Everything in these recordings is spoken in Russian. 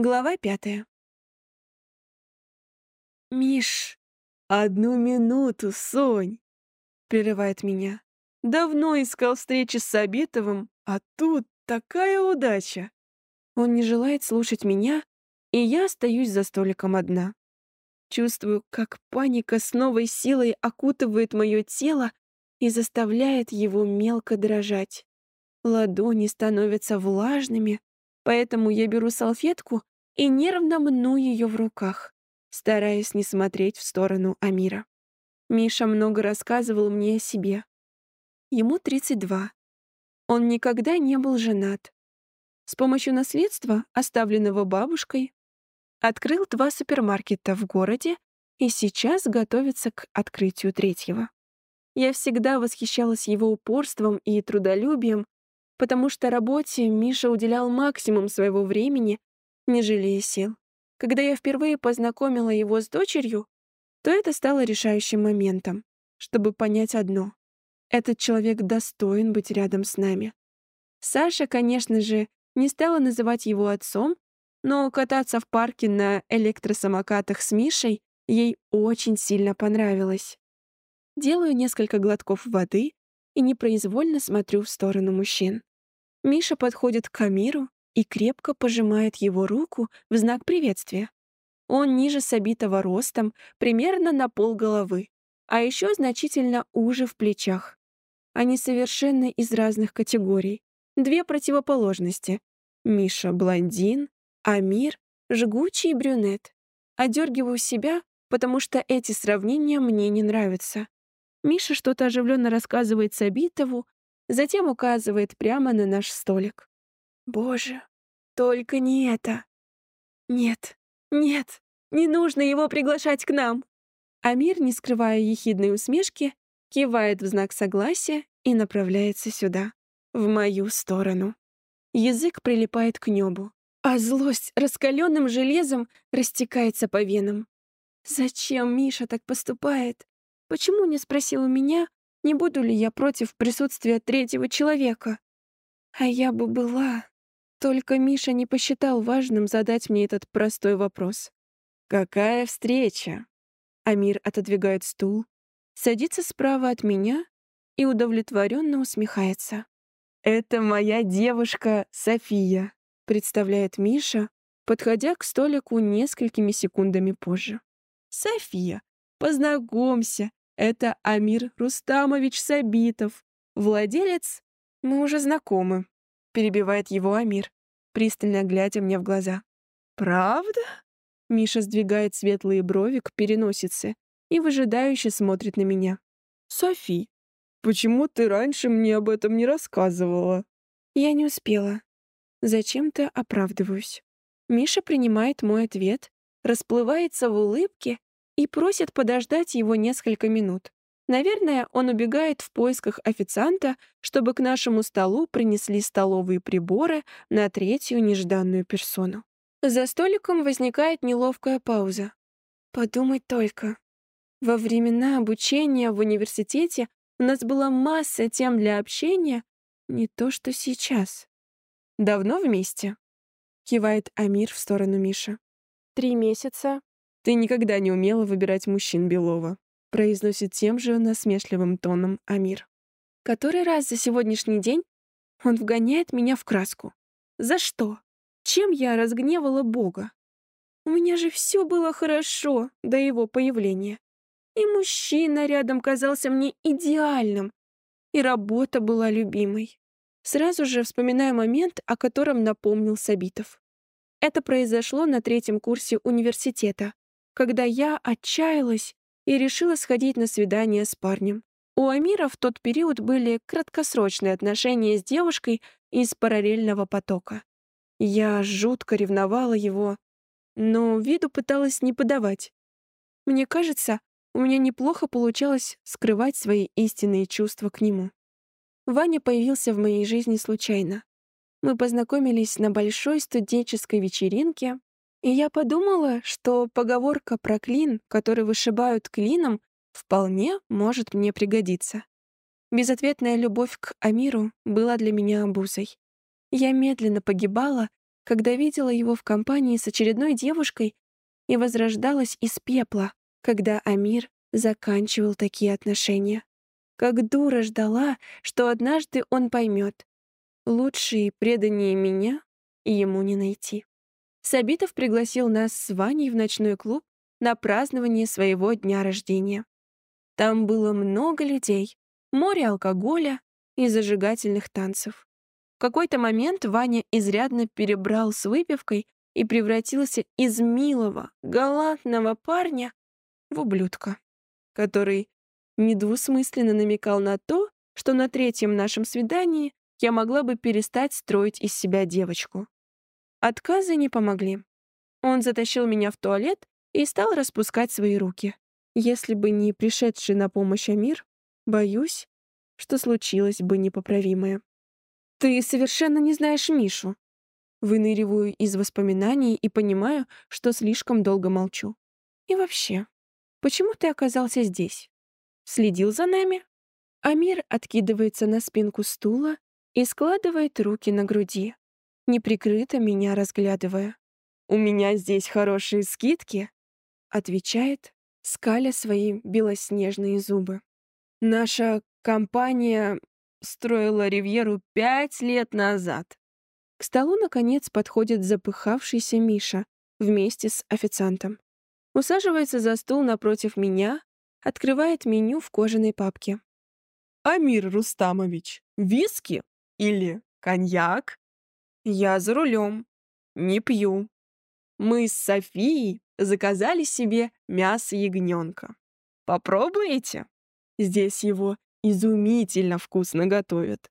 Глава пятая. «Миш, одну минуту, Сонь!» — прерывает меня. «Давно искал встречи с Сабитовым, а тут такая удача!» Он не желает слушать меня, и я остаюсь за столиком одна. Чувствую, как паника с новой силой окутывает мое тело и заставляет его мелко дрожать. Ладони становятся влажными, поэтому я беру салфетку и нервно мну ее в руках, стараясь не смотреть в сторону Амира. Миша много рассказывал мне о себе. Ему 32. Он никогда не был женат. С помощью наследства, оставленного бабушкой, открыл два супермаркета в городе и сейчас готовится к открытию третьего. Я всегда восхищалась его упорством и трудолюбием, потому что работе Миша уделял максимум своего времени, не жалея сил. Когда я впервые познакомила его с дочерью, то это стало решающим моментом, чтобы понять одно. Этот человек достоин быть рядом с нами. Саша, конечно же, не стала называть его отцом, но кататься в парке на электросамокатах с Мишей ей очень сильно понравилось. Делаю несколько глотков воды и непроизвольно смотрю в сторону мужчин. Миша подходит к Амиру и крепко пожимает его руку в знак приветствия. Он ниже собитого ростом, примерно на пол головы, а еще значительно уже в плечах. Они совершенно из разных категорий. Две противоположности. Миша — блондин, Амир — жгучий брюнет. Одергиваю себя, потому что эти сравнения мне не нравятся. Миша что-то оживленно рассказывает Сабитову, затем указывает прямо на наш столик. Боже, только не это. Нет, нет, не нужно его приглашать к нам. Амир, не скрывая ехидной усмешки, кивает в знак согласия и направляется сюда, в мою сторону. Язык прилипает к небу, а злость раскаленным железом растекается по венам. Зачем Миша так поступает? Почему не спросил у меня, не буду ли я против присутствия третьего человека? А я бы была. Только Миша не посчитал важным задать мне этот простой вопрос. «Какая встреча?» Амир отодвигает стул, садится справа от меня и удовлетворенно усмехается. «Это моя девушка София», — представляет Миша, подходя к столику несколькими секундами позже. «София, познакомься, это Амир Рустамович Сабитов, владелец... Мы уже знакомы, перебивает его Амир, пристально глядя мне в глаза. Правда? Миша сдвигает светлые брови к переносице и выжидающе смотрит на меня. Софи, почему ты раньше мне об этом не рассказывала? Я не успела. Зачем-то оправдываюсь. Миша принимает мой ответ, расплывается в улыбке и просит подождать его несколько минут. Наверное, он убегает в поисках официанта, чтобы к нашему столу принесли столовые приборы на третью нежданную персону. За столиком возникает неловкая пауза. Подумать только. Во времена обучения в университете у нас была масса тем для общения, не то что сейчас. «Давно вместе?» — кивает Амир в сторону Миши. «Три месяца, «Ты никогда не умела выбирать мужчин, Белова», произносит тем же насмешливым тоном Амир. Который раз за сегодняшний день он вгоняет меня в краску. За что? Чем я разгневала Бога? У меня же все было хорошо до его появления. И мужчина рядом казался мне идеальным, и работа была любимой. Сразу же вспоминаю момент, о котором напомнил Сабитов. Это произошло на третьем курсе университета, когда я отчаялась и решила сходить на свидание с парнем. У Амира в тот период были краткосрочные отношения с девушкой из параллельного потока. Я жутко ревновала его, но виду пыталась не подавать. Мне кажется, у меня неплохо получалось скрывать свои истинные чувства к нему. Ваня появился в моей жизни случайно. Мы познакомились на большой студенческой вечеринке, и я подумала, что поговорка про клин, который вышибают клином, вполне может мне пригодиться. Безответная любовь к Амиру была для меня обузой. Я медленно погибала, когда видела его в компании с очередной девушкой и возрождалась из пепла, когда Амир заканчивал такие отношения. Как дура ждала, что однажды он поймет. Лучше и преданнее меня ему не найти. Сабитов пригласил нас с Ваней в ночной клуб на празднование своего дня рождения. Там было много людей, море алкоголя и зажигательных танцев. В какой-то момент Ваня изрядно перебрал с выпивкой и превратился из милого, галантного парня в ублюдка, который недвусмысленно намекал на то, что на третьем нашем свидании я могла бы перестать строить из себя девочку. Отказы не помогли. Он затащил меня в туалет и стал распускать свои руки. Если бы не пришедший на помощь Амир, боюсь, что случилось бы непоправимое. «Ты совершенно не знаешь Мишу». Выныриваю из воспоминаний и понимаю, что слишком долго молчу. «И вообще, почему ты оказался здесь? Следил за нами?» Амир откидывается на спинку стула и складывает руки на груди, неприкрыто меня разглядывая. «У меня здесь хорошие скидки», — отвечает, скаля свои белоснежные зубы. «Наша компания строила Ривьеру пять лет назад. К столу, наконец, подходит запыхавшийся Миша вместе с официантом. Усаживается за стол напротив меня, открывает меню в кожаной папке. «Амир Рустамович, виски или коньяк?» «Я за рулем. Не пью. Мы с Софией заказали себе мясо ягненка. Попробуете? Здесь его изумительно вкусно готовят.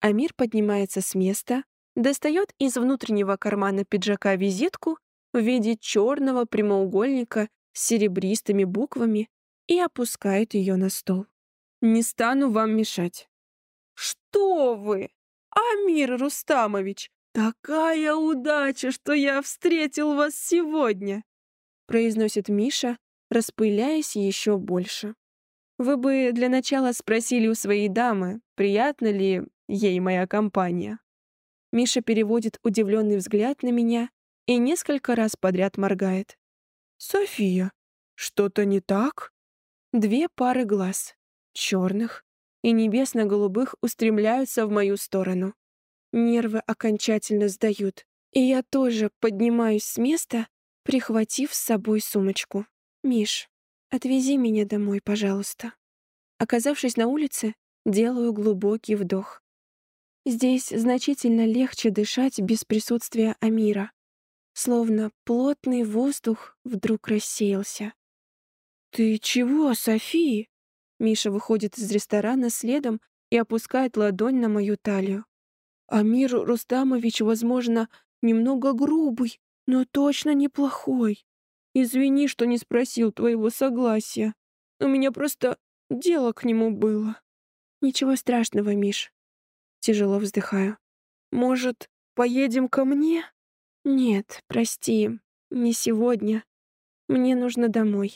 Амир поднимается с места, достает из внутреннего кармана пиджака визитку в виде черного прямоугольника с серебристыми буквами и опускает ее на стол. «Не стану вам мешать». «Что вы? Амир Рустамович, такая удача, что я встретил вас сегодня!» произносит Миша, распыляясь еще больше. Вы бы для начала спросили у своей дамы, приятна ли ей моя компания. Миша переводит удивленный взгляд на меня и несколько раз подряд моргает. «София, что-то не так?» Две пары глаз, черных и небесно-голубых, устремляются в мою сторону. Нервы окончательно сдают, и я тоже поднимаюсь с места, прихватив с собой сумочку. «Миш, Отвези меня домой, пожалуйста. Оказавшись на улице, делаю глубокий вдох. Здесь значительно легче дышать без присутствия Амира. Словно плотный воздух вдруг рассеялся. «Ты чего, Софи?» Миша выходит из ресторана следом и опускает ладонь на мою талию. «Амир Рустамович, возможно, немного грубый, но точно неплохой. Извини, что не спросил твоего согласия. У меня просто дело к нему было. Ничего страшного, Миш. Тяжело вздыхаю. Может, поедем ко мне? Нет, прости, не сегодня. Мне нужно домой.